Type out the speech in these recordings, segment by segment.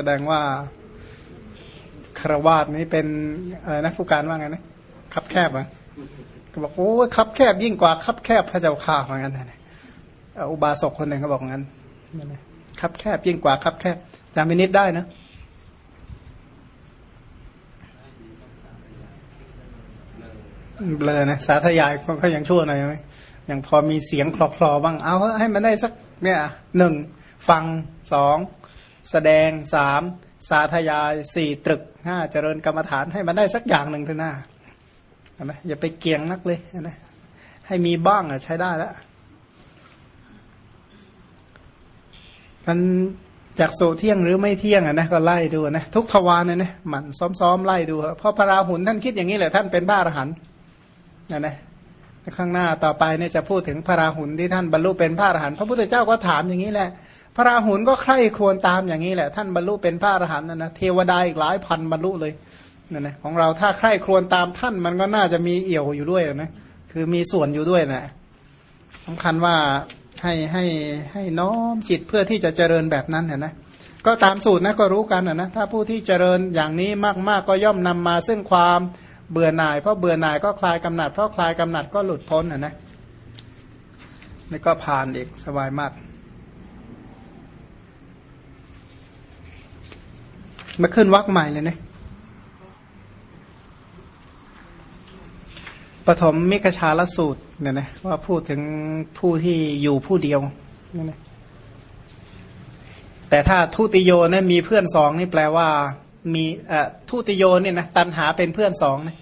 แสดงว่าคารวาสนี้เป็นอะไรนะผู้การว่าไงนะคับแคบอะก็บอกโอ้คับแคบยิ่งกว่าคับแคบพระเจ้าข่าเหมือนกันนะอุบาสกคนหนึ่งเขาบอกงั้นนั่นแหละคับแคบยิ่งกว่าคับแคบจำไปนิดได้นะเบลอนะสาธยายก็ยังชั่วหน่อยไหมยังพอมีเสียงคลอๆบ้างเอาให้มันได้สักเนี่ยหนึ่งฟังสอง แสดงสามสาธยายสี่ตรึกห้าเจริญกรรมฐานให้มันได้สักอย่างหนึ่งเถอะหน้านะอย่าไปเกี่ยงนักเลยนะให้มีบ้างอะใช้ได้แล้วมันจากโซเที่ยงหรือไม่เที่ยงอะนะก็ไล่ดูนะทุกทวารเนี่ยนะหมันซ้อมๆไล่ดูเพราะพระราหุลท่านคิดอย่างนี้แหละท่านเป็นบ้าอรหันต์นะนะข้างหน้าต่อไปเนี่ยจะพูดถึงพระราหุลที่ท่านบรรลุเป็นพระอรหันต์พระพุทธเจ้าก็ถามอย่างนี้แหละ พระราหุลก็ใคร่ควรตามอย่างนี้แหละ ท่านบรรลุเป็นพระอรหันต์นะนะเทวดาอีกหลายพันบรรลุเลยนะนะของเราถ้าใคร่ครวญตามท่านมันก็น่าจะมีเอี่ยวอยู่ด้วยนะคือมีส่วนอยู่ด้วยนะสำคัญว่าให้ให้ให้น้อมจิตเพื่อที่จะเจริญแบบนั้นนะนะก็ตามสูตรนะก็รู้กันนะถ้าผู้ที่เจริญอย่างนี้มากๆก็ย่อมนำมาซึ่งความเบื่อหน่าย เพราะเบื่อหน่ายก็คลายกำหนัดเพราะคลายกำหนัดก็หลุดพ้นนะนะนี่ก็ผ่านอีกสบายมาก มาขึ้นวักใหม่เลยนะปฐมมิกชาลสูตรเนี่ยนะว่าพูดถึงผู้ที่อยู่ผู้เดียวนี่นะแต่ถ้าทุติโยเนี่ยมีเพื่อนสองนี่แปลว่ามีเอ่อทุติโยเนี่ยนะตันหาเป็นเพื่อนสองนะ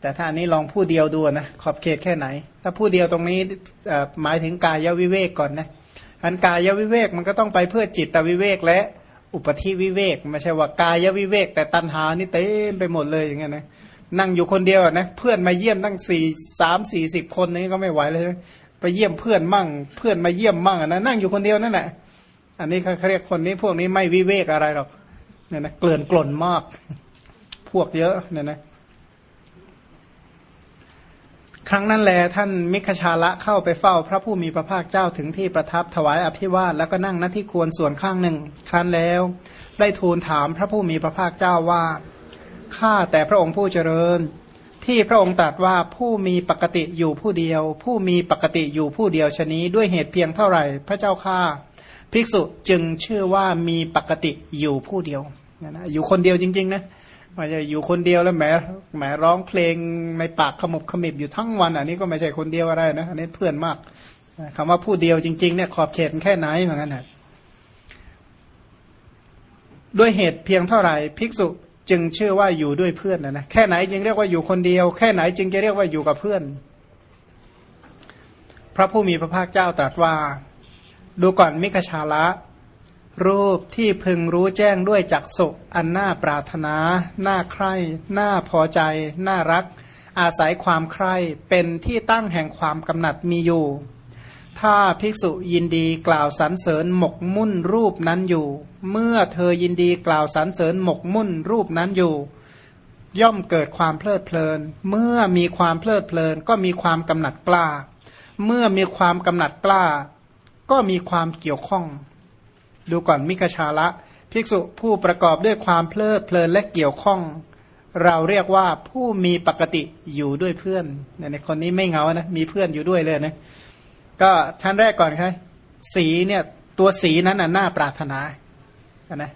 แต่ถ้าอันนี้ลองผู้เดียวดูนะขอบเขตแค่ไหน ถ้าผู้เดียวตรงนี้หมายถึงกายวิเวกก่อนนะอันกายวิเวกมันก็ต้องไปเพื่อจิตวิเวกและ อุปธิวิเวกไม่ใช่ว่ากายวิเวก แต่ตันหานี่เต็มไปหมดเลยอย่างเงี้ยนะนั่งอยู่คนเดียวนะเพื่อนมาเยี่ยมตั้งสี่สามสี่สิบคนนี้ก็ไม่ไหวเลย ไปเยี่ยมเพื่อนมั่ง เพื่อนมาเยี่ยมมั่งนะนั่งอยู่คนเดียวนั่นแหละอันนี้เขาเรียกคนนี้พวกนี้ไม่วิเวกอะไรหรอกเนี่ยนะเกลื่อนกล่นมาก พวกเยอะเนี่ยนะ ครั้งนั้นแลท่านมิคชาละเข้าไปเฝ้าพระผู้มีพระภาคเจ้าถึงที่ประทับถวายอภิวาทแล้วก็นั่งณที่ควรส่วนข้างหนึ่ง ครั้นแล้ว ได้ทูลถามพระผู้มีพระภาคเจ้าว่าข้าแต่พระองค์ผู้เจริญ ที่พระองค์ตรัสว่าผู้มีปกติอยู่ผู้เดียว ผู้มีปกติอยู่ผู้เดียวชนี้ด้วยเหตุเพียงเท่าไหร่ พระเจ้าข้าภิกษุจึงเชื่อว่ามีปกติอยู่ผู้เดียวนะอยู่คนเดียวจริงๆนะ ไม่ใช่อยู่คนเดียวแล้วแหมแหมร้องเพลงในปากขมบขมิบอยู่ทั้งวัน อันนี้ก็ไม่ใช่คนเดียวอะไรนะอันนี้เพื่อนมากคำว่าผู้เดียวจริงๆเนี่ยขอบเขตแค่ไหนเหมือนกันนะด้วยเหตุเพียงเท่าไหร่ภิกษุจึงเชื่อว่าอยู่ด้วยเพื่อนนะนะแค่ไหนจึงเรียกว่าอยู่คนเดียว แค่ไหนจึงจะเรียกว่าอยู่กับเพื่อน พระผู้มีพระภาคเจ้าตรัสว่า ดูก่อนมิกชาละ รูปที่พึงรู้แจ้งด้วยจักสุอันน่าปรารถนา น่าใคร่ น่าพอใจ น่ารัก อาศัยความใคร่ เป็นที่ตั้งแห่งความกำหนัดมีอยู่ ถ้าภิกษุยินดีกล่าวสรรเสริญหมกมุ่นรูปนั้นอยู่ เมื่อเธอยินดีกล่าวสรรเสริญหมกมุ่นรูปนั้นอยู่ ย่อมเกิดความเพลิดเพลิน เมื่อมีความเพลิดเพลิน ก็มีความกำหนัดกล้า เมื่อมีความกำหนัดกล้า ก็มีความเกี่ยวข้อง ดูก่อนมิกชาละ ภิกษุผู้ประกอบด้วยความเพลิดเพลินและเกี่ยวข้อง เราเรียกว่าผู้มีปกติอยู่ด้วยเพื่อนในคนนี้ไม่เงานะมีเพื่อนอยู่ด้วยเลยนะก็ชั้นแรกก่อนครับสีเนี่ยตัวสีนั้นน่ะน่าปรารถนานะ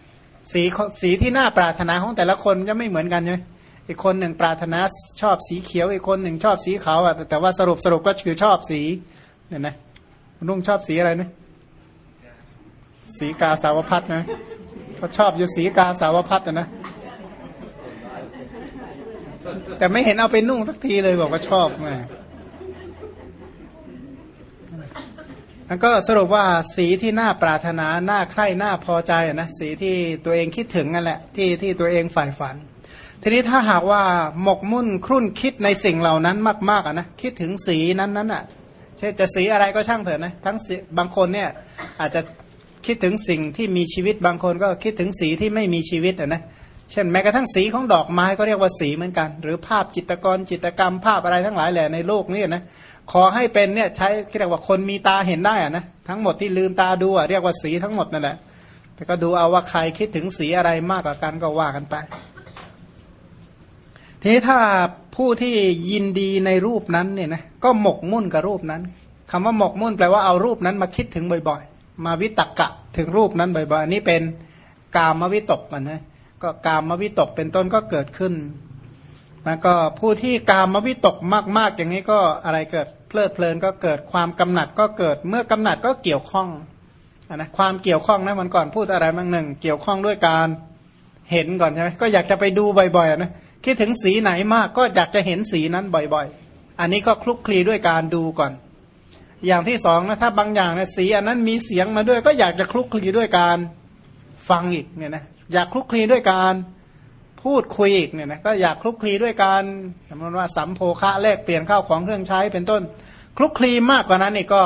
สีสีที่น่าปรารถนาของแต่ละคนจะไม่เหมือนกันใช่ไหมอีกคนหนึ่งปรารถนาชอบสีเขียว อีกคนหนึ่งชอบสีขาวอะแต่ว่าสรุปสรุปก็คือชอบสีเนี่ยนะนุ่งชอบสีอะไรนะ สีกาสาวพัดนะเขาชอบอยู่สีกาสาวพัดนะ แต่ไม่เห็นเอาไปนุ่งสักทีเลยบอกว่าชอบไงมันก็สรุปว่าสีที่น่าปรารถนา น่าใคร่ น่าพอใจนะสีที่ตัวเองคิดถึงนั่นแหละที่ที่ตัวเองฝ่ายฝัน ทีนี้ถ้าหากว่าหมกมุ่นครุ่นคิดในสิ่งเหล่านั้นมากๆอะนะคิดถึงสีนั้นนั้นอะเช่นจะสีอะไรก็ช่างเถอะนะทั้งสีบางคนเนี่ยอาจจะ คิดถึงสิ่งที่มีชีวิตบางคนก็คิดถึงสีที่ไม่มีชีวิตนะเช่นแม้กระทั่งสีของดอกไม้ก็เรียกว่าสีเหมือนกัน หรือภาพจิตรกรจิตรกรรม ภาพอะไรทั้งหลายแหละในโลกนี้นะขอให้เป็นเนี่ยใช้เรียกว่าคนมีตาเห็นได้อะนะทั้งหมดที่ลืมตาดูอะเรียกว่าสีทั้งหมดนั่นแหละแต่ก็ดูเอาว่าใครคิดถึงสีอะไรมากกว่ากันก็ว่ากันไป ทีนี้ถ้าผู้ที่ยินดีในรูปนั้นเนี่ยนะก็หมกมุ่นกับรูปนั้นคำว่าหมกมุ่นแปลว่าเอารูปนั้นมาคิดถึงบ่อยๆ มาวิตกกะถึงรูปนั้นบ่อยๆอันนี้เป็นกามวิตกนะก็กามวิตกเป็นต้นก็เกิดขึ้นแล้วก็ผู้ที่กามวิตกมากๆ อย่างนี้ก็อะไรเกิดเพลิดเพลินก็เกิดความกำหนัดก็เกิดเมื่อกำหนัดก็เกี่ยวข้องนะความเกี่ยวข้องนะมันก่อนพูดอะไรบางหนึ่ง เกี่ยวข้องด้วยการเห็นก่อนใช่ไหมก็อยากจะไปดูบ่อยๆนะคิดถึงสีไหนมากก็อยากจะเห็นสีนั้นบ่อยๆ อันนี้ก็คลุกคลีด้วยการดูก่อน อย่างที่สองนะถ้าบางอย่างนะสีอันนั้นมีเสียงมาด้วย ก็อยากจะคลุกคลีด้วยการฟังอีกเนี่ยนะอยากคลุกคลีด้วยการพูดคุยอีกเนี่ยนะก็อยากคลุกคลีด้วยการสมมติว่าสัมโพคะแลกเปลี่ยนข้าวของเครื่องใช้เป็นต้น คลุกคลีมากกว่านั้นนี่ก็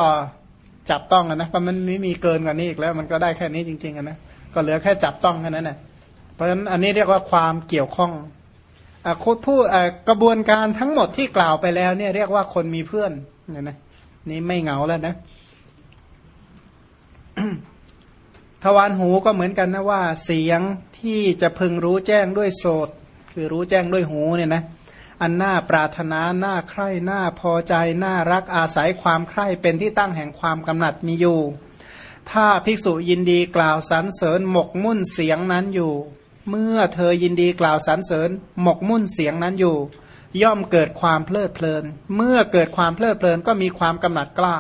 จับต้องกันนะเพราะมันไม่มีเกินกว่านี้อีกแล้ว มันก็ได้แค่นี้จริงๆนะก็เหลือแค่จับต้องแค่นั้นแหละเพราะฉะนั้นอันนี้เรียกว่าความเกี่ยวข้องอผู้กระบวนการทั้งหมดที่กล่าวไปแล้วเนี่ยเรียกว่าคนมีเพื่อนเนี่ยนะ นี่ไม่เหงาแล้วนะทวารหูก็เหมือนกันนะว่า เสียงที่จะพึงรู้แจ้งด้วยโสตคือรู้แจ้งด้วยหูเนี่ยนะอันน่าปรารถนาน่าใคร่น่าพอใจน่ารักอาศัยความใคร่เป็นที่ตั้งแห่งความกำหนัดมีอยู่ ถ้าภิกษุยินดีกล่าวสรรเสริญหมกมุ่นเสียงนั้นอยู่ เมื่อเธอยินดีกล่าวสรรเสริญหมกมุ่นเสียงนั้นอยู่ ย่อมเกิดความเพลิดเพลิน เมื่อเกิดความเพลิดเพลินก็มีความกำหนัดกล้า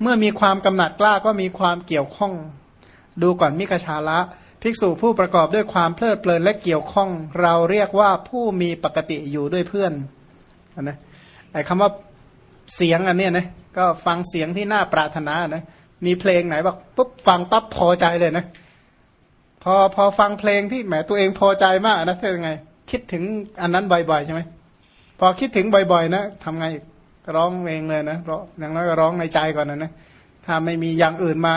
เมื่อมีความกำหนัดกล้าก็มีความเกี่ยวข้อง ดูก่อนมิกชาละ ภิกษุผู้ประกอบด้วยความเพลิดเพลินและเกี่ยวข้อง เราเรียกว่าผู้มีปกติอยู่ด้วยเพื่อนนะไอ้คำว่าเสียงอันนี้นะก็ฟังเสียงที่น่าปรารถนานะมีเพลงไหนบอกปุ๊บฟังปั๊บพอใจเลยนะ พอพอฟังเพลงที่แหมตัวเองพอใจมากนะเธอไง คิดถึงอันนั้นบ่อยๆใช่ไหม พอคิดถึงบ่อยๆ นะทำไงร้องเองเลยนะเพร้องอย่างน้อยก็ร้องในใจก่อนนะนะถ้าไม่มีอย่างอื่นมา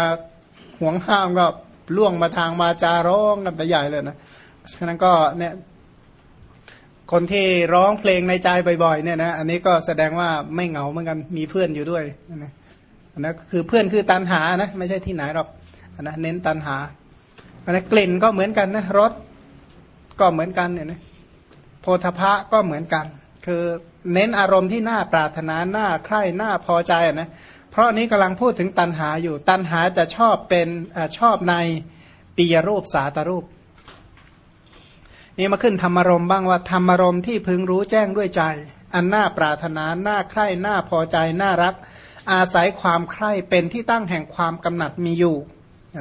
ห่วงห้ามก็ล่วงมาทางมาจาร้องกันไปใหญ่เลยนะฉะนั้นก็เนี่ยคนที่ร้องเพลงในใจบ่อยๆเนี่ยนะอันนี้ก็แสดงว่าไม่เหงาเหมือนกันมีเพื่อนอยู่ด้วยนะอันนั้นคือเพื่อนคือตันหานะไม่ใช่ที่ไหนหรอกอันนะเน้นตันหาอันนั้นกลิ่นก็เหมือนกันนะรสก็เหมือนกันเนี่ยนะโพธพะก็เหมือนกัน คือเน้นอารมณ์ที่น่าปรารถนาน่าใคร่น่าพอใจนะเพราะนี้กำลังพูดถึงตันหาอยู่ ตันหาจะชอบเป็นอชอบในปียรูปสาตรูป นี่มาขึ้นธรรมารมบ้างว่าธรรมารมที่พึงรู้แจ้งด้วยใจ อันน่าปรารถนาน่าใคร่น่าพอใจน่ารัก อาศัยความใคร่เป็นที่ตั้งแห่งความกำหนัดมีอยู่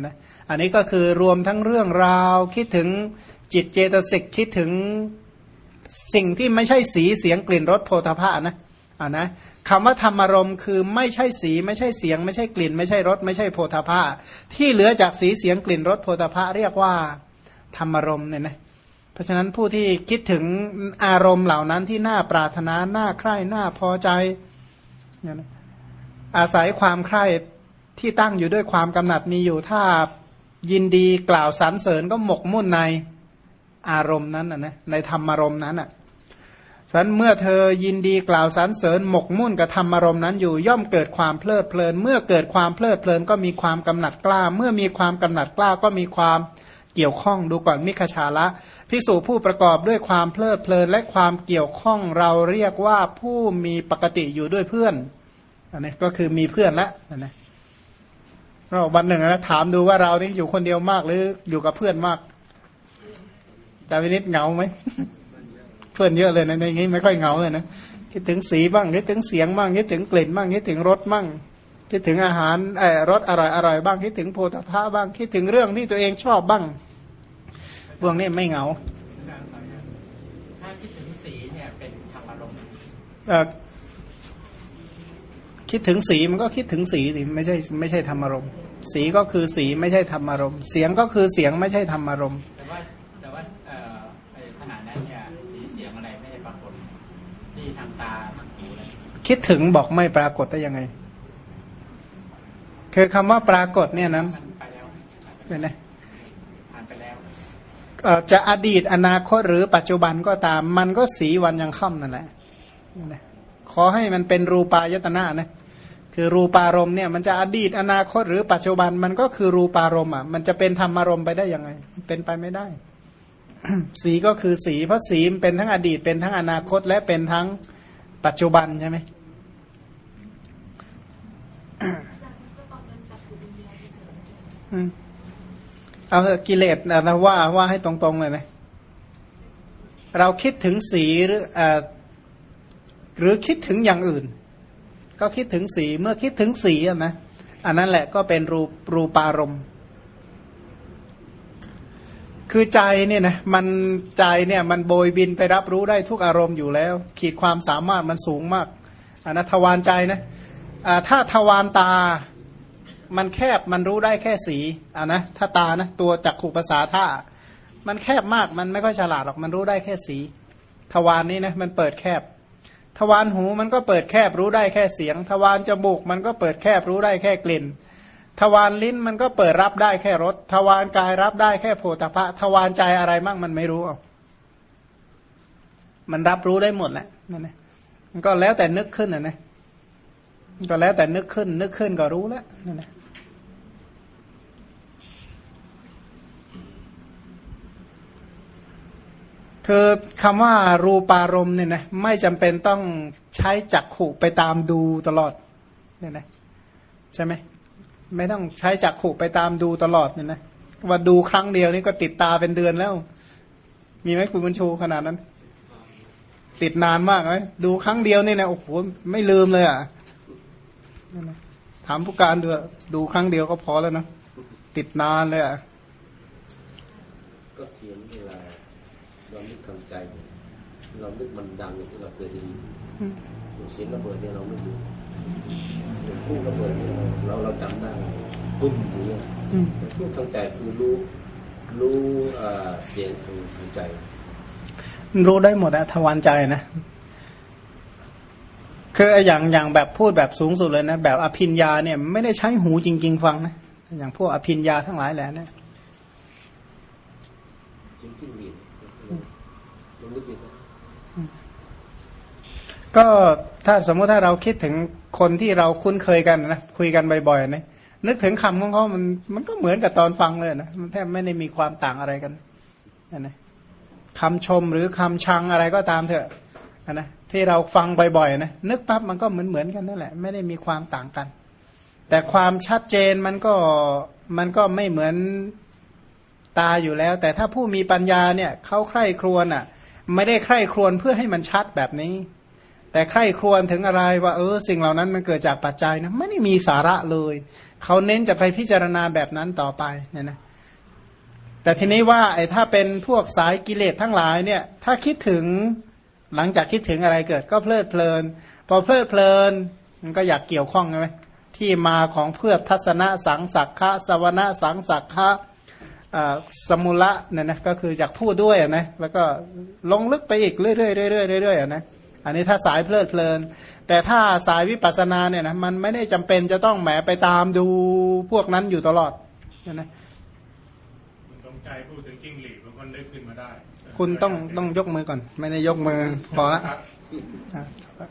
นะอันนี้ก็คือรวมทั้งเรื่องราวคิดถึงจิตเจตสิกคิดถึง สิ่งที่ไม่ใช่สีเสียงกลิ่นรสโพธาภะนะอ่านะคำว่าธรรมารมณ์คือไม่ใช่สีไม่ใช่เสียง ไม่ใช่กลิ่น ไม่ใช่รสไม่ใช่โพธาภะที่เหลือจากสีเสียงกลิ่นรสโพธาภะเรียกว่าธรรมารมณ์เนี่ยนะเพราะฉะนั้นผู้ที่คิดถึงอารมณ์เหล่านั้นที่น่าปรารถนาน่าใคร่น่าพอใจนะอาศัยความใคร่ที่ตั้งอยู่ด้วยความกำหนัดมีอยู่ถ้ายินดีกล่าวสรรเสริญก็หมกมุ่นใน อารมณ์นั้นนะในธรรมารมณ์นั้นอะฉะนั้นเมื่อเธอยินดีกล่าวสรรเสริญหมกมุ่นกับธรรมารมณ์นั้นอยู่ย่อมเกิดความเพลิดเพลิน เมื่อเกิดความเพลิดเพลินก็มีความกำหนัดกล้า เมื่อมีความกำหนัดกล้าก็มีความเกี่ยวข้องดูก่อนมิคชาละภิกษุผู้ประกอบด้วยความเพลิดเพลินและความเกี่ยวข้องเราเรียกว่าผู้มีปกติอยู่ด้วยเพื่อนอันนี้ก็คือมีเพื่อนละนะเราวันหนึ่งนะถามดูว่าเรานี่อยู่คนเดียวมากหรืออยู่กับเพื่อนมาก จาวินิดเหงาไหมเพื่อนเยอะเลยนะในนี้ไม่ค่อยเหงาเลยนะคิดถึงสีบ้างคิดถึงเสียงบ้างคิดถึงกลิ่นบ้างคิดถึงรสบ้างคิดถึงอาหารไอ้รสอร่อยอร่อยบ้างคิดถึงโพธาภาบ้างคิดถึงเรื่องที่ตัวเองชอบบ้างพวกนี้ไม่เหงาถ้าคิดถึงสีเนี่ยเป็นธรรมารมณ์คิดถึงสีมันก็คิดถึงสีสิไม่ใช่ไม่ใช่ธรรมารมณ์สีก็คือสีไม่ใช่ธรรมารมณ์เสียงก็คือเสียงไม่ใช่ธรรมารมณ์ คิดถึงบอกไม่ปรากฏได้ยังไง คือคำว่าปรากฏเนี่ยนะเป็นไจะอดีตอนาคตหรือปัจจุบันก็ตาม มันก็สีวันยังค่ำนั่นแหละขอให้มันเป็นรูปายตนะนะคือรูปารมณ์เนี่ยมันจะอดีตอนาคตหรือปัจจุบันมันก็คือรูปารมณ์อะมันจะเป็นธรรมารมณ์ไปได้ยังไง เป็นไปไม่ได้ สีก็คือสีเพราะสีเป็นทั้งอดีตเป็นทั้งอนาคตและเป็นทั้งปัจจุบันใช่ไหม เอาเกิเลสนะว่าว่าให้ตรงๆเลยนะเราคิดถึงสีหรืออหรือคิดถึงอย่างอื่น ก็คิดถึงสีเมื่อคิดถึงสีนะอันนั้นแหละก็เป็นรูปรูปารมณ์ คือใจเนี่ยนะมันใจเนี่ยมันโบยบินไปรับรู้ได้ทุกอารมณ์อยู่แล้ว ขีดความสามารถมันสูงมากอันนะทวารใจนะ ถ้าทวารตา มันแคบมันรู้ได้แค่สีอะนะถ้าตานะตัวจักขู่ภาษาท่ามันแคบมากมันไม่ค่อยฉลาดหรอกมันรู้ได้แค่สี ทวารนนี้นะมันเปิดแคบ ทวารหูมันก็เปิดแคบรู้ได้แค่เสียง ทวารจมูกมันก็เปิดแคบรู้ได้แค่กลิ่น ทวารลิ้นมันก็เปิดรับได้แค่รสทวารกายรับได้แค่โผฏฐะทวารใจอะไรมั่งมันไม่รู้เอามันรับรู้ได้หมดแหละนั่นเองมันก็แล้วแต่นึกขึ้นนะนะ ก็แล้วแต่นึกขึ้น นึกขึ้นก็รู้แล้วนั่นแหละคือคำว่ารูปารมณ์เนี่ยนะไม่จำเป็นต้องใช้จักขู่ไปตามดูตลอดเนี่ยนะใช่ไหมไม่ต้องใช้จักขู่ไปตามดูตลอดเนี่ยนะว่าดูครั้งเดียวนี่ก็ติดตาเป็นเดือนแล้ว มีไหมคุณบุญชูขนาดนั้น ติดนานมากไหมดูครั้งเดียวนี่นะโอ้โหไม่ลืมเลยอะ ถามผู้การดูดูครั้งเดียวก็พอแล้วนะติดนานเลยอะก็เสียงเวลาเรานึกทำใจ เรานึกมันดังที่เราเคยได้ยินเสียงระเบิดเนี่ยเราไม่รู้เสียงคู่ระเบิดเนี่ยเราเราจำได้ปุ้มอย่างเงี้ยอืมนึกทางใจคือรู้รู้เอ่อเสียงทางทางใจ รู้ได้หมดอะทวารใจนะ คืออย่างอย่างแบบพูดแบบสูงสุดเลยนะ แบบอภินญาเนี่ยไม่ได้ใช้หูจริง ๆ ฟังนะอย่างพวกอภินญาทั้งหลายแหละเนี่ยจริงจริงดีลองนึกสิครับก็ถ้าสมมติถ้าเราคิดถึงคนที่เราคุ้นเคยกันนะคุยกันบ่อยๆนะนึกถึงคำของเขามันมันก็เหมือนกับตอนฟังเลยนะมันแทบไม่ได้มีความต่างอะไรกันนะคำชมหรือคำชังอะไรก็ตามเถอะนะ ที่เราฟังบ่อยๆนะนึกปั๊บมันก็เหมือนเหมือนๆกันนั่นแหละ ไม่ได้มีความต่างกัน แต่ความชัดเจนมันก็มันก็ไม่เหมือนตาอยู่แล้ว แต่ถ้าผู้มีปัญญาเนี่ยเขาใคร่ครวญอะ ไม่ได้ใคร่ครวญเพื่อให้มันชัดแบบนี้ แต่ใคร่ครวญถึงอะไรว่า เออ สิ่งเหล่านั้นมันเกิดจากปัจจัยนะไม่ได้มีสาระเลยเขาเน้นจะไปพิจารณาแบบนั้นต่อไปเนี่ยนะแต่ทีนี้ว่าไอ้ถ้าเป็นพวกสายกิเลสทั้งหลายเนี่ย ถ้าคิดถึง หลังจากคิดถึงอะไรเกิดก็เพลิดเพลิน พอเพลิดเพลินมันก็อยากเกี่ยวข้องใช่ไหมที่มาของเพื่อทัศนะสังสักขะสวนะสังสักขะสมุละเนี่ยนะก็คือจากพูดด้วยนะแล้วก็ลงลึกไปอีกเรื่อยๆเรื่อยๆเรื่อยๆนะอันนี้ถ้าสายเพลิดเพลิน แต่ถ้าสายวิปัสสนาเนี่ยนะมันไม่ได้จำเป็นจะต้องแหมไปตามดูพวกนั้นอยู่ตลอดนี่ยนะคุณสมใจพูดถึงจิ้งหรีดมันก็นึกขึ้น คุณต้องต้องยกมือก่อน ไม่ได้ยกมือพอละครับอะ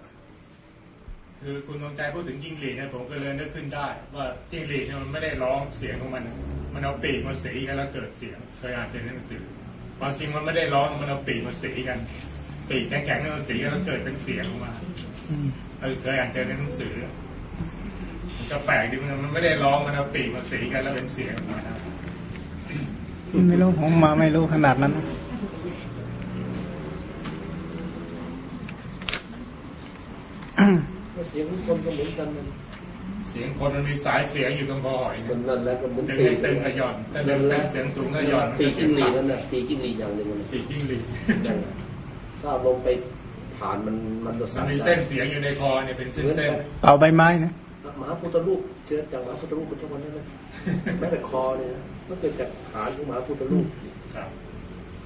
คือคุณสมใจพูดถึงจิ้งหรีดเนี่ยผมก็เลยนึกขึ้นได้ ว่าจิ้งหรีดเนี่ยมันไม่ได้ร้องเสียงของมัน มันเอาปีกมาสีกันแล้วเกิดเสียงเคยอ่านในหนังสือความจริงมันไม่ได้ร้องมันเอาปีกมาสีกัน ปีกแข็งๆเนี่ยมันสีกันแล้วเกิดเป็นเสียงออกมาอืมเออเคยอ่านเจอในหนังสือมันก็แปลกดีมันมันไม่ได้ร้องมันเอาปีกมาสีกันแล้วเป็นเสียงออกมานะไม่รู้ผมมาไม่รู้ขนาดนั้น เสียงคนก็เหมือนกันมันเสียงคนมันมีสายเสียงอยู่ตรงคอหอยมันนั่นแหล้วก็เหมือนดึงปีให้ตึงกระหย่อนถ้าดึงเต้นเสียงสูงกระหย่อนมันปีจะจิ้งหรีดตันั่นน่ะปีจิ้งหรีดอย่างหนึ่งมันปีกจิ้งหรีดนั่นน่ะถ้าเอาลงไปฐานมันมันจะมัสั่นนมีเส้นเสียงอยู่ในคอเนี่ยเป็นเส้นเส้นเป่าใบไม้นะมหาพุทธรูปเกิดจากมหาพุทธรูปเป็นทุกวันนั้นนะแม้แต่คอเนี่ยนะมันเกิดจากฐานของมหาพุทธรูปครับ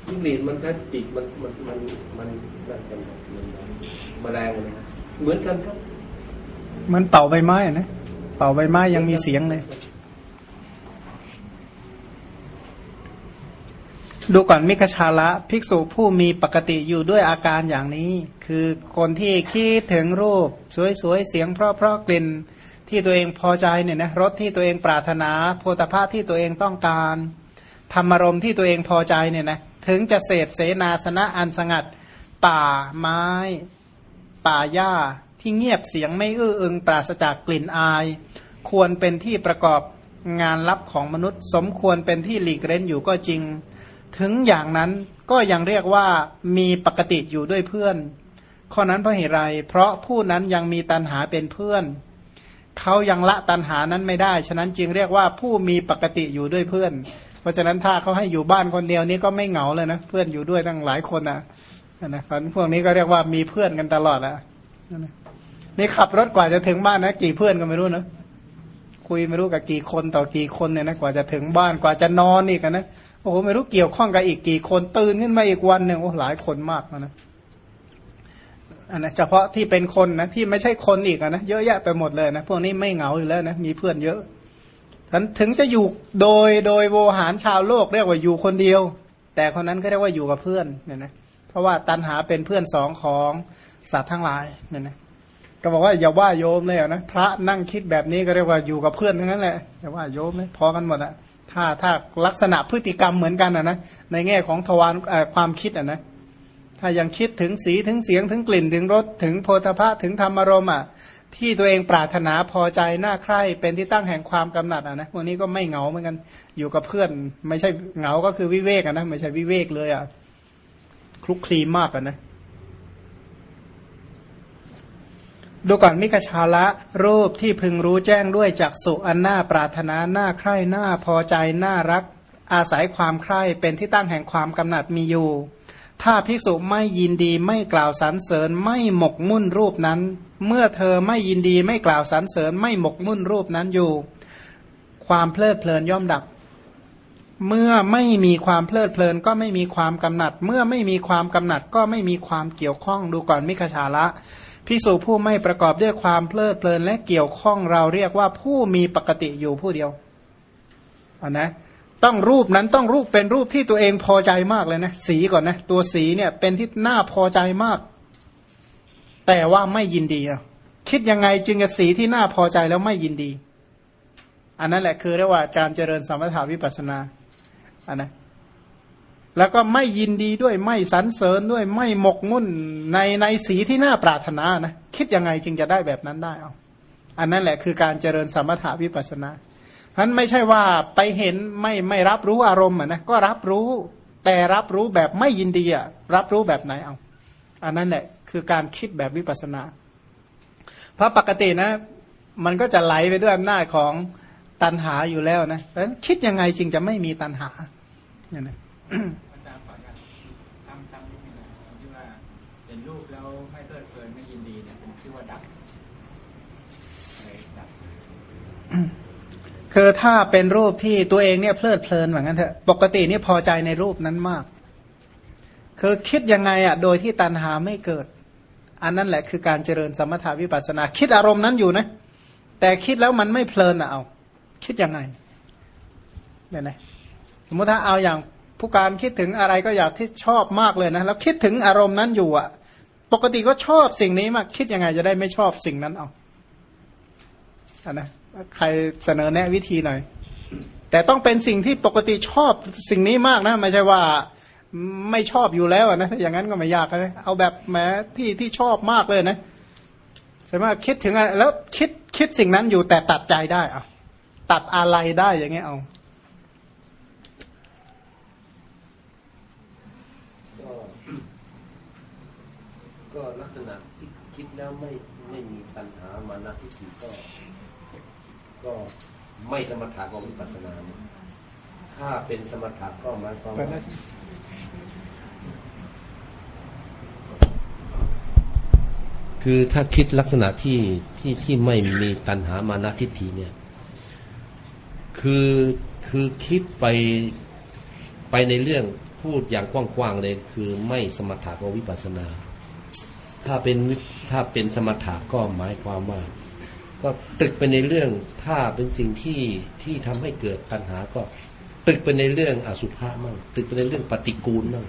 จิ้งหรีดมันใช้ปีกมันมันมันมันนั่นกันมันแมลงมันนะเหมือนกันครับ เหมือนเป่าใบไม้อะนะเป่าใบไม้ยังมีเสียงเลย ดูก่อนมิคชาละภิกษุผู้มีปกติอยู่ด้วยอาการอย่างนี้ คือคนที่คิดถึงรูป สวยๆ เสียงเพราะๆกลิ่นที่ตัวเองพอใจเนี่ยนะรสที่ตัวเองปรารถนาโพธภาที่ตัวเองต้องการธรรมารมณ์ที่ตัวเองพอใจเนี่ยนะถึงจะเสพเสนาสนะอันสงัด ป่าไม้ ป่าหญ้า ที่เงียบเสียงไม่อื้ออึงปราศจากกลิ่นอาย ควรเป็นที่ประกอบงานลับของมนุษย์ สมควรเป็นที่หลีกเล่นอยู่ก็จริง ถึงอย่างนั้นก็ยังเรียกว่ามีปกติอยู่ด้วยเพื่อน ข้อนั้นเพราะเหตุไร เพราะผู้นั้นยังมีตันหาเป็นเพื่อน เขายังละตันหานั้นไม่ได้ ฉะนั้นจึงเรียกว่าผู้มีปกติอยู่ด้วยเพื่อน เพราะฉะนั้นถ้าเขาให้อยู่บ้านคนเดียวนี้ก็ไม่เหงาเลยนะ เพื่อนอยู่ด้วยตั้งหลายคนนะนะพวกนี้ก็เรียกว่ามีเพื่อนกันตลอดอะ นี่ขับรถกว่าจะถึงบ้านนะ กี่เพื่อนก็ไม่รู้นะคุยไม่รู้กับกี่คนต่อกี่คนเนี่ยนะกว่าจะถึงบ้านกว่าจะนอนอีกนะโอ้โหไม่รู้เกี่ยวข้องกับอีกกี่คนตื่นขึ้นมาอีกวันหนึ่งโอ้หลายคนมากนะอันนะเฉพาะที่เป็นคนนะที่ไม่ใช่คนอีกนะเยอะแยะไปหมดเลยนะพวกนี้ไม่เหงาอยู่แล้วนะมีเพื่อนเยอะฉันถึงจะอยู่โดยโดยโวหารชาวโลกเรียกว่าอยู่คนเดียว แต่คนนั้นก็เรียกว่าอยู่กับเพื่อนเนี่ยนะเพราะว่าตันหาเป็นเพื่อนสองของสัตว์ทั้งหลายเนี่ยนะ ก็บอกว่าอย่าว่าโยมเลยนะพระนั่งคิดแบบนี้ก็เรียกว่าอยู่กับเพื่อนทั้งนั้นแหละอย่าว่าโยมเลยพอกันหมดอะถ้าถ้าลักษณะพฤติกรรมเหมือนกันอะนะในแง่ของทวารความคิดอะนะถ้ายังคิดถึงสีถึงเสียงถึงกลิ่นถึงรสถึงโพธภะถึงธรรมารมณ์อะที่ตัวเองปรารถนาพอใจน่าใคร่เป็นที่ตั้งแห่งความกำหนัดอะนะพวกนี้ก็ไม่เหงาเหมือนกันอยู่กับเพื่อน ไม่ใช่เหงาก็คือวิเวกอะนะไม่ใช่วิเวกเลยอะคลุกคลีมากอะนะ ดูก่อนมิกชาละรูปที่พึงรู้แจ้งด้วยจากสุอันน่าปรารถนาหน่าใคร่น่าพอใจน่ารัก อาศัยความใคร่เป็นที่ตั้งแห่งความกำหนัดมีอยู่ ถ้าภิกษุไม่ยินดีไม่กล่าวสรรเสริญไม่หมกมุ่นรูปนั้น เมื่อเธอไม่ยินดีไม่กล่าวสรรเสริญไม่หมกมุ่นรูปนั้นอยู่ ความเพลิดเพลินย่อมดับ เมื่อไม่มีความเพลิดเพลินก็ไม่มีความกำหนัด เมื่อไม่มีความกำหนัดก็ไม่มีความเกี่ยวข้องดูก่อนมิคชาละ ภิกษุผู้ไม่ประกอบด้วยความเพลิดเพลินและเกี่ยวข้องเราเรียกว่าผู้มีปกติอยู่ผู้เดียวอันนะต้องรูปนั้นต้องรูปเป็นรูปที่ตัวเองพอใจมากเลยนะสีก่อนนะตัวสีเนี่ยเป็นที่น่าพอใจมาก แต่ว่าไม่ยินดีคิดยังไงจึงจะสีที่น่าพอใจแล้วไม่ยินดี อันนั้นแหละคือเรียกว่าการเจริญสมถาวิปัสนาอันนะ แล้วก็ไม่ยินดีด้วยไม่สรรเสริญด้วยไม่หมกมุ่นในในสีที่น่าปรารถนานะคิดยังไงจึงจะได้แบบนั้นได้เอาอันนั้นแหละคือการเจริญสมถาวิปัสนาฉะนั้นไม่ใช่ว่าไปเห็นไม่ไม่รับรู้อารมณ์นะก็รับรู้แต่รับรู้แบบไม่ยินดีอะรับรู้แบบไหนเอาอันนั้นแหละคือการคิดแบบวิปัสนา เพราะปกตินะ มันก็จะไหลไปด้วยอำนาจของตันหาอยู่แล้วนะเพราะฉะนั้นคิดยังไงจึงจะไม่มีตันหาเนี่ยนะอาจารย์ขออนุญาตซ้ำซ้ำนิดนึงนะที่ว่าเห็นรูปแล้วไม่เพลิดเพลินไม่ยินดีเนี่ยเป็นชื่อว่าดับอะไรดับ คือถ้าเป็นรูปที่ตัวเองเนี่ยเพลิดเพลินเหมือนกันเถอะปกตินี่พอใจในรูปนั้นมาก คือคิดยังไงอะโดยที่ตัณหาไม่เกิด อันนั้นแหละคือการเจริญสมถาวิปัสสนา คิดอารมณ์นั้นอยู่นะ แต่คิดแล้วมันไม่เพลินอะเอา คิดยังไงเนี่ยนะสมมติถ้าเอาอย่างผู้การคิดถึงอะไรก็อยากที่ชอบมากเลยนะแล้วคิดถึงอารมณ์นั้นอยู่อะ ปกติก็ชอบสิ่งนี้มากคิดยังไงจะได้ไม่ชอบสิ่งนั้นเอาอันนะ ใครเสนอแนะวิธีหน่อย แต่ต้องเป็นสิ่งที่ปกติชอบสิ่งนี้มากนะ ไม่ใช่ว่าไม่ชอบอยู่แล้วนะอย่างนั้นก็ไม่ยากเลยเอาแบบแม้ที่ที่ชอบมากเลยนะใช่ไหมคิดถึงอะไรแล้วคิดคิดสิ่งนั้นอยู่แต่ตัดใจได้เอาตัดอะไรได้อย่างเงี้ยเอาก็ลักษณะที่คิดแล้วไม่ปัญหามานะทิฏฐิก็ ก็ไม่สมถะก็วิปัสสนา ถ้าเป็นสมถะก็หมายความว่าคือถ้าคิดลักษณะที่ที่ที่ไม่มีตัณหามานะทิฏฐิเนี่ย คือคือคิดไปไปในเรื่องพูดอย่างกว้างๆเลย คือไม่สมถะก็วิปัสสนา ถ้าเป็นถ้าเป็นสมถะก็หมายความว่า ก็ตึกไปในเรื่องถ้าเป็นสิ่งที่ที่ทำให้เกิดปัญหาก็ตึกไปในเรื่องอสุภะมั่งตึกไปในเรื่องปฏิกูลมั่ง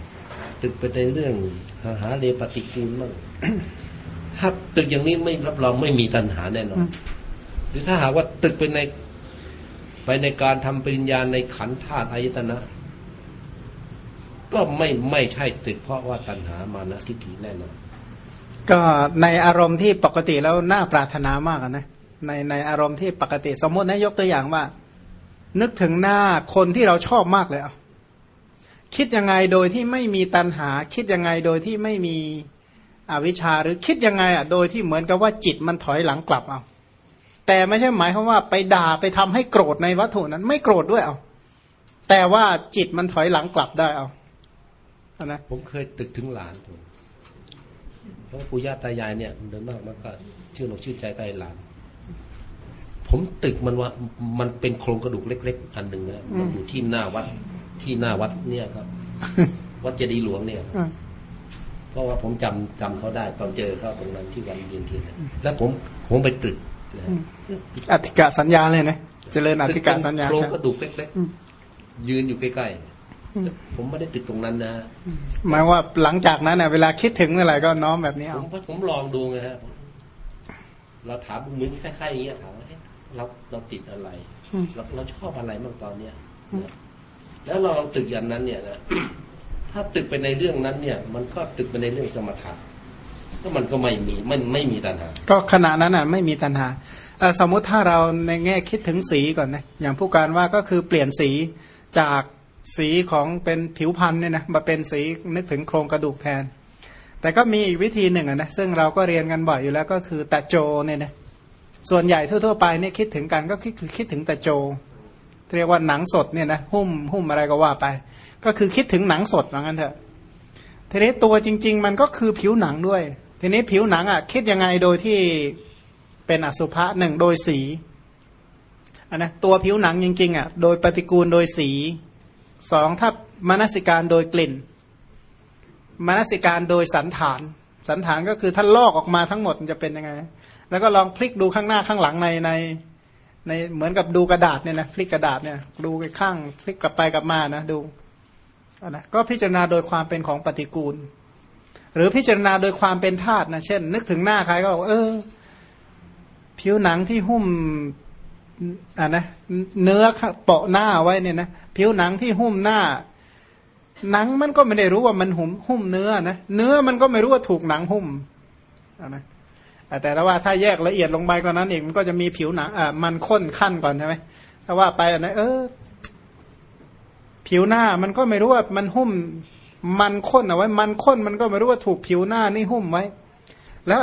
ตึกไปในเรื่องหาหาเลปฏิกูลมั่งถ้าตึกอย่างนี้ไม่รับรองไม่มีตัณหาแน่นอนรือถ้าหากว่าตึกไปในไปในการทำปริญญาในขันธ์ธาตุอายตนะ ก็ไม่ไม่ใช่ตึกเพราะว่าตัณหามานะทิฏฐิแน่นอนก็ในอารมณ์ที่ปกติแล้วน่าปรารถนามากอะนะ ในในอารมณ์ที่ปกติ สมมตินะยกตัวอย่างว่า นึกถึงหน้าคนที่เราชอบมากเลยอะคิดยังไงโดยที่ไม่มีตัณหา คิดยังไงโดยที่ไม่มีอวิชชาหรือคิดยังไงอะโดยที่เหมือนกับว่าจิตมันถอยหลังกลับเอาแต่ไม่ใช่หมายความว่าไปด่าไปทำให้โกรธในวัตถุนั้น ไม่โกรธด้วยเอาแต่ว่าจิตมันถอยหลังกลับได้เอาเนะผมเคยตึกถึงหลานผมเพราะปู่ย่าตายายเนี่ยโดยมากมันก็ชื่อหนกชื่อใจใกล้หลาน ผมตึกมันว่ามันเป็นโครงกระดูกเล็ก ๆ อันหนึ่งนะมันอยู่ที่หน้าวัดที่หน้าวัดเนี่ยครับ วัดเจดีย์หลวงเนี่ยอืมเพราะว่าผมจำจำเขาได้ ตอนเจอเขาตรงนั้นที่วันเย็นทีนแล้วผมผมไปตึกนะอธิกะสัญญาเลยนะเจริญอธิกะสัญญาโครงใช่กระดูกเล็กอืมๆยืนอยู่ใกล้ๆผมไม่ได้ตึกตรงนั้นนะหมายว่าหลังจากนั้นเน่ยเวลาคิดถึงเมื่อไหร่ก็น้อมแบบนี้ผเอามผมลองดูไงฮะเราถามเหมือนคล้ายๆอย่างเงี้ยถามว่า เอ๊ะเราเราติดอะไรเราเราชอบอะไรบ้างตอนเนี้ยนะแล้วเราลองตึกอย่างนั้นเนี่ยนะถ้าตึกไปในเรื่องนั้นเนี่ย มันก็ตึกไปในเรื่องสมถะก็มันก็ไม่มีไม่ไม่มีตัณหา ก็ขณะนั้นน่ะไม่มีตัณหาเอ่อสมมุติถ้าเราในแง่คิดถึงสีก่อนนะอย่างผู้การว่าก็คือเปลี่ยนสีจากสีของเป็นผิวพันธุ์เนี่ยนะมาเป็นสีนึกถึงโครงกระดูกแทน แต่ก็มีอีกวิธีหนึ่งอะนะซึ่งเราก็เรียนกันบ่อยอยู่แล้วก็คือตะโจเนี่ยนะ ส่วนใหญ่ทั่วๆไปเนี่ยคิดถึงกันก็คิดคือคิดถึงตะโจ เรียกว่าหนังสดเนี่ยนะหุ้มหุ้มอะไรก็ว่าไป ก็คือคิดถึงหนังสดว่างั้นเถอะทีนี้ตัวจริง ๆ มันก็คือผิวหนังด้วย ทีนี้ผิวหนังอะคิดยังไงโดยที่เป็นอสุภะหนึ่งโดยสีอันนะตัวผิวหนังจริงๆอะโดยปฏิกูลโดยสีสองถ้ามนสิการโดยกลิ่นมนสิการโดยสันฐาน สันฐานก็คือถ้าลอกออกมาทั้งหมดมันจะเป็นยังไง แล้วก็ลองพลิกดูข้างหน้าข้างหลังในในในเหมือนกับดูกระดาษเนี่ยนะพลิกกระดาษเนี่ยดูไปข้างพลิกกลับไปกลับมานะดูอันนะก็พิจารณาโดยความเป็นของปฏิกูล หรือพิจารณาโดยความเป็นธาตุนะเช่น นึกถึงหน้าใครก็บอกเออ ผิวหนังที่หุ้มอ่านะเนื้อเปาะหน้าไว้เนี่ยนะผิวหนังที่หุ้มหน้า หนังมันก็ไม่ได้รู้ว่ามันหุ้มหุ้มเนื้อนะเนื้อมันก็ไม่รู้ว่าถูกหนังหุ้มอ่านะ แต่ถ้าว่าถ้าแยกละเอียดลงไปกว่านั้นอีกมันก็จะมีผิวหนังอ่ามันข้นขั้นก่อนใช่ไหมถ้าว่าไปอะนะเออ ผิวหน้ามันก็ไม่รู้ว่ามันหุ้มมันข้นเอาไว้ มันข้นมันก็ไม่รู้ว่าถูกผิวหน้านี่หุ้มไว้ แล้ว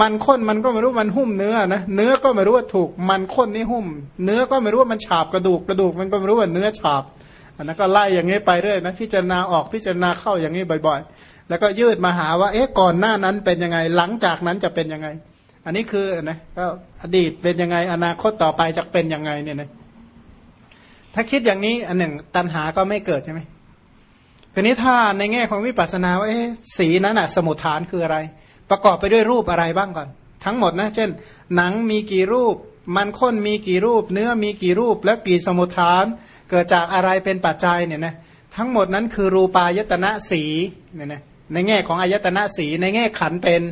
มันข้นมันก็ไม่รู้มันหุ้มเนื้อนะเนื้อก็ไม่รู้ว่าถูกมันข้นนี่หุ้ม เนื้อก็ไม่รู้ว่ามันฉาบกระดูกกระดูก มันก็ไม่รู้ว่าเนื้อฉาบอันนั้นก็ไล่อย่างนี้ไปเรื่อยนะพิจารณาออกพิจารณาเข้าอย่างนี้บ่อย ๆ แล้วก็ยืดมาหาว่า เอ๊ะก่อนหน้านั้นเป็นยังไง หลังจากนั้นจะเป็นยังไง อันนี้คือนะก็อดีตเป็นยังไง อนาคตต่อไปจะเป็นยังไงเนี่ยนะถ้าคิดอย่างนี้อันหนึ่งตัณหาก็ไม่เกิดใช่ไหมทีนี้ถ้าในแง่ของวิปัสสนาว่าเอ๊ะสีนั้นอะสมุทฐานคืออะไร ประกอบไปด้วยรูปอะไรบ้างก่อน ทั้งหมดนะ เช่น หนังมีกี่รูป มันข้นมีกี่รูป เนื้อมีกี่รูป แล้วกี่สมุทฐาน เกิดจากอะไรเป็นปัจจัยเนี่ยนะทั้งหมดนั้นคือรูปายตนะสีเนี่ยนะ ในแง่ของอายตนะสีในแง่ขันเป็น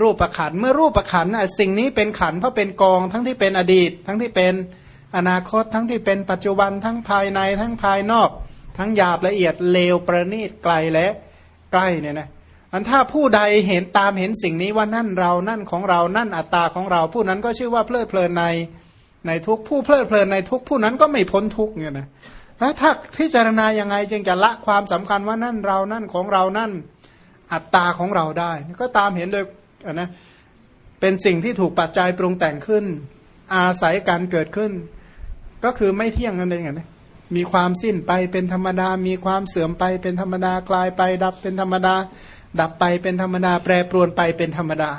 รูปประขันเมื่อรูปประขันธ์อะสิ่งนี้เป็นขันเพราะเป็นกองทั้งที่เป็นอดีต ทั้งที่เป็นอนาคตทั้งที่เป็นปัจจุบันทั้งภายในทั้งภายนอก ทั้งหยาบละเอียดเลวประณีตไกลและใกล้เนี่ยนะอันถ้าผู้ใดเห็นตามเห็นสิ่งนี้ว่านั่นเรานั่นของเรานั่นอัตตาของเรา ผู้นั้นก็ชื่อว่าเพลิดเพลินในในทุกผู้เพลิดเพลินในทุกผู้นั้นก็ไม่พ้นทุกเนี่ยนะ แล้วถ้าพิจารณายังไงจึงจะละความสำคัญว่านั่นเรานั่นของเรานั่นอัตตาของเราได้ ก็ตามเห็นโดยนะเป็นสิ่งที่ถูกปัจจัยปรุงแต่งขึ้น อาศัยการเกิดขึ้น ก็คือไม่เที่ยงนั่นเองนะมีความสิ้นไปเป็นธรรมดา มีความเสื่อมไปเป็นธรรมดากลายไปดับเป็นธรรมดา ดับไปเป็นธรรมดา แปรปรวนไปเป็นธรรมดา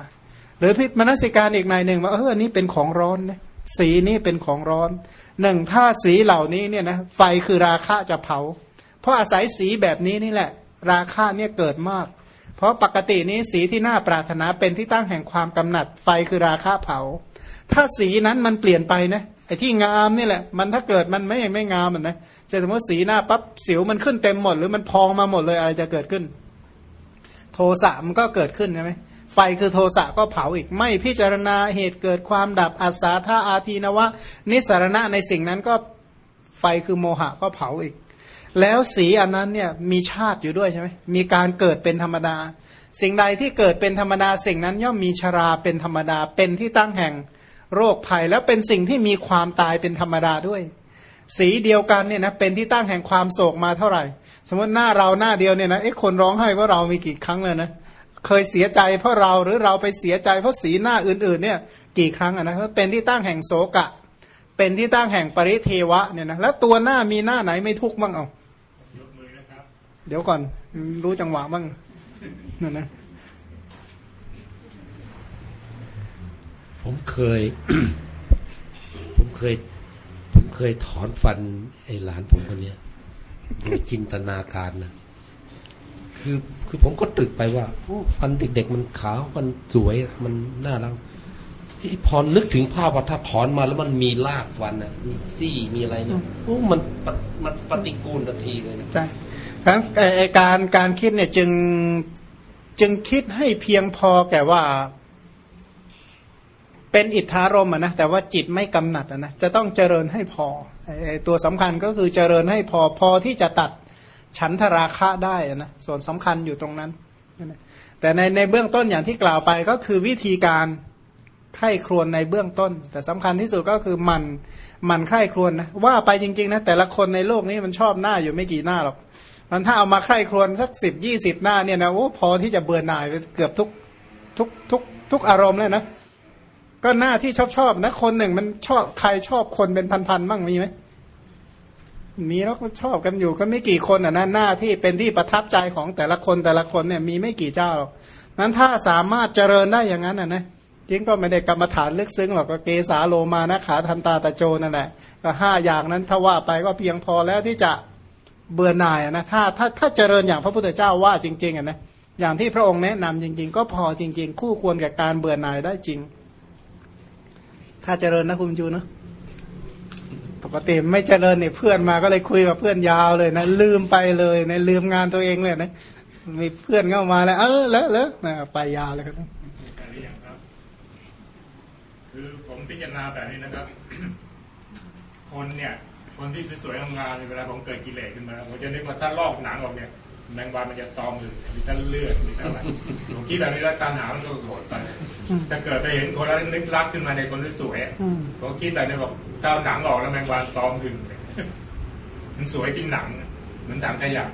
หรือพิมนสิการอีกนายหนึ่งว่าเอออันนี้เป็นของร้อนนะ สีนี้เป็นของร้อนหนึ่งถ้าสีเหล่านี้เนี่ยนะไฟคือราคะจะเผา เพราะอาศัยสีแบบนี้นี่แหละ ราคะเนี่ยเกิดมาก เพราะปกตินี้สีที่น่าปรารถนาเป็นที่ตั้งแห่งความกำหนัด ไฟคือราคะเผา ถ้าสีนั้นมันเปลี่ยนไปนะไอ้ที่งามนี่แหละ มันถ้าเกิดมันไม่ไม่งามมันนะจะสมมติสีหน้าปั๊บสิวมันขึ้นเต็มหมด หรือมันพองมาหมดเลยอะไรจะเกิดขึ้น โทสะมันก็เกิดขึ้นใช่ไหม ไฟคือโทสะก็เผาอีกไม่พิจารณาเหตุเกิดความดับอาสาธาอาทีนวะ นิสารณะในสิ่งนั้นก็ไฟคือโมหะก็เผาอีก แล้วสีอันนั้นเนี่ยมีชาติอยู่ด้วยใช่ไหมมีการเกิดเป็นธรรมดา สิ่งใดที่เกิดเป็นธรรมดาสิ่งนั้นย่อมมีชราเป็นธรรมดาเป็นที่ตั้งแห่งโรคภัยแล้วเป็นสิ่งที่มีความตายเป็นธรรมดาด้วย สีเดียวกันเนี่ยนะเป็นที่ตั้งแห่งความโศกมาเท่าไหร่ สมมติหน้าเราหน้าเดียวเนี่ยนะเอ๊ะคนร้องไห้เพราเรามีกี่ครั้งเลยนะ เคยเสียใจเพราะเราหรือเราไปเสียใจเพราะสีหน้าอื่นๆเนี่ยกี่ครั้งอะนะเป็นที่ตั้งแห่งโศกะ เป็นที่ตั้งแห่งปริเทวะเนี่ยนะแล้วตัวหน้ามีหน้าไหนไม่ทุกข์บ้างเอาเดี๋ยวก่อนรู้จังหวะบ้างนั่นนะผมเคย ผมเคย ผมเคยถอนฟันไอ้หลานผมคนเนี้ยโดยจินตนาการนะคือ คือผมก็ตรึกไปว่าโอ้ฟันเด็กๆมันขาวมันสวยมันน่ารักพอนึกถึงภาพว่าถ้าถอนมาแล้วมันมีรากฟันนะมีซี่มีอะไรเนี่ยโอ้มันมันปฏิกูลทันทีเลยนะใช่เพราะฉะนั้นไอ้ไอ้การการคิดเนี่ยจึงจึงคิดให้เพียงพอแก่ว่า เป็นอิทธารมณ์นะแต่ว่าจิตไม่กำหนัดนะจะต้องเจริญให้พอออตัวสำคัญก็คือเจริญให้พอพอที่จะตัด ฉันทราคะได้นะส่วนสำคัญอยู่ตรงนั้น แต่ในในเบื้องต้นอย่างที่กล่าวไปก็คือวิธีการใคร่ครวญในเบื้องต้น แต่สำคัญที่สุดก็คือมันมันใคร่ครวญนะว่าไปจริงๆนะแต่ละคนในโลกนี้มันชอบหน้าอยู่ไม่กี่หน้าหรอกมันถ้าเอามาใคร่ครวญสักสิบยี่สิบหน้าเนี่ยนะโอ้พอที่จะเบื่อหน่ายไปเกือบทุกทุกทุกทุกอารมณ์เลยนะก็หน้าที่ชอบชอบนะคนหนึ่งมันชอบใครชอบคนเป็นพันๆบ้างมีไหม มีแล้วก็ชอบกันอยู่ก็ไม่กี่คนอะนะหน้าที่เป็นที่ประทับใจของแต่ละคนแต่ละคนเนี่ยมีไม่กี่เจ้าหรอกนั้นถ้าสามารถเจริญได้อย่างนั้นอะนะจริงก็ไม่ได้กรรมฐานลึกซึ้งหรอกก็เกสาโลมานะขาทันตาตะโจนั่นแหละก็ห้าอย่างนั้นถ้าว่าไปก็เพียงพอแล้วที่จะเบื่อหน่ายอะนะถ้าถ้าถ้าเจริญอย่างพระพุทธเจ้าว่าจริงๆอะนะอย่างที่พระองค์แนะนำจริง ๆ ก็พอจริง ๆ คู่ควรกับการเบื่อหน่ายได้จริง ถ้าเจริญนะคุณจูเนาะ ปกติไม่เจริญเนี่ยเพื่อนมาก็เลยคุยกับเพื่อนยาวเลยนะลืมไปเลยนะลืมงานตัวเองเลยนะมีเพื่อนเข้ามาแล้ว เออแล้วแล้วนะไปยาวเลยครับคือผมพิจารณาแบบนี้นะครับ คนเนี่ย คนที่สวยๆทำงานเวลาผมเกิดกิเลสขึ้นมาผมจะนึกว่าถ้าลอกหนังออกเนี่ย แมงวันมันจะตอมอยู่มีทั้งเลือดมีทั้งอะไรผมคิดแบบนี้แล้วการหามันก็โกรธไปถ้าเกิดไปเห็นคนแล้วนึกรักขึ้นมาในคนที่สวยอะอืมผมคิดแบบนี้บอกถ้าเอาหนังออกแล้วแมงวันตอมหึงเลยมันสวยจริงหนังเหมือนถังขยะ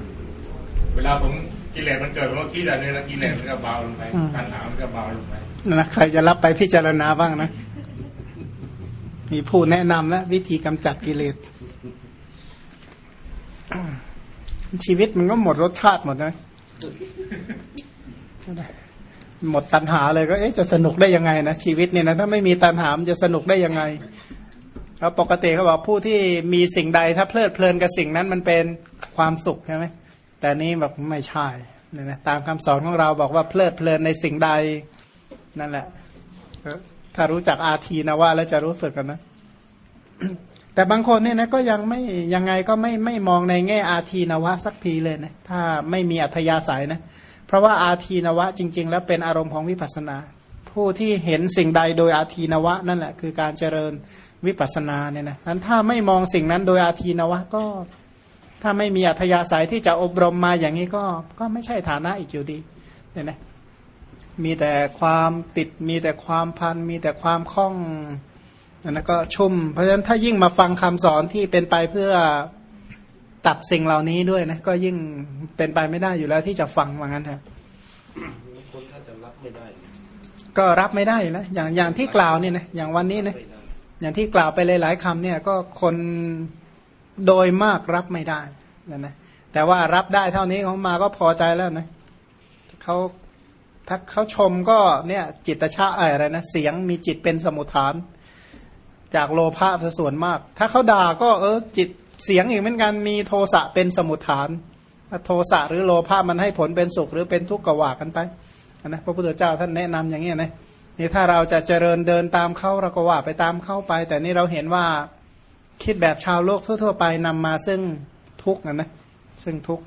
เวลาผมกิเลสมันเกิดผมก็คิดแบบนี้แล้วกิเลสมันก็เบาลงไปการหามันก็เบาลงไปนะใครจะรับไปพิจารณาบ้างนะ มีผู้แนะนำแล้ววิธีกำจัดกิเลส ชีวิตมันก็หมดรสชาติหมดนะหมดตัณหาเลยก็เอ๊ะจะสนุกได้ยังไงนะชีวิตเนี่ยนะถ้าไม่มีตัณหามันจะสนุกได้ยังไงแล้วปกติเขาบอกผู้ที่มีสิ่งใดถ้าเพลิดเพลินกับสิ่งนั้นมันเป็นความสุขใช่ไหมแต่นี้แบบไม่ใช่เนี่ยนะตามคำสอนของเราบอกว่าเพลิดเพลินในสิ่งใดนั่นแหละถ้ารู้จักอาทีนะว่าแล้วจะรู้สึกกันนะ แต่บางคนเนี่ยนะก็ยังไม่ยังไงก็ไม่ไม่มองในแง่อาทีนวะสักทีเลยนะถ้าไม่มีอัธยาศัยนะเพราะว่าอาทีนวะจริง ๆ แล้วเป็นอารมณ์ของวิปัสสนา ผู้ที่เห็นสิ่งใดโดยอาทีนวะนั่นแหละคือการเจริญวิปัสสนาเนี่ยนะนั้นถ้าไม่มองสิ่งนั้นโดยอาทีนวะก็ ถ้าไม่มีอัธยาศัยที่จะอบรมมาอย่างนี้ก็ก็ไม่ใช่ฐานะอีกอยู่ดีเนี่ยนะมีแต่ความติดมีแต่ความพันมีแต่ความคล่อง นนั้นก็ชุ่ม เพราะฉะนั้นถ้ายิ่งมาฟังคำสอนที่เป็นไปเพื่อตัดสิ่งเหล่านี้ด้วยนะก็ยิ่งเป็นไปไม่ได้อยู่แล้วที่จะฟังว่างั้นเถอะคนถ้าจะรับไม่ได้ ก็รับไม่ได้นะอย่างอย่างที่กล่าวเนี่ยนะอย่างวันนี้นะไม่ได้อย่างที่กล่าวไปหลายๆคำเนี่ย ก็คนโดยมากรับไม่ได้นะนะแต่ว่ารับได้เท่านี้เขามาก็พอใจแล้วนะเขาถ้าเขาชมก็เนี่ยจิตชาเอ่ออะไรนะเสียงมีจิตเป็นสมุทฐาน จากโลภะส่วนมาก ถ้าเขาด่าก็เออจิตเสียงอีกเหมือนกันมีโทสะเป็นสมุทฐานโทสะหรือโลภะมันให้ผลเป็นสุขหรือเป็นทุกข์ก็ว่ากันไปนะพระพุทธเจ้าท่านแนะนำอย่างนี้นะนี่ถ้าเราจะเจริญเดินตามเขาเราก็ว่าไปตามเขาไป แต่นี่เราเห็นว่าคิดแบบชาวโลกทั่วๆไปนำมาซึ่งทุกข์นะนะซึ่งทุกข์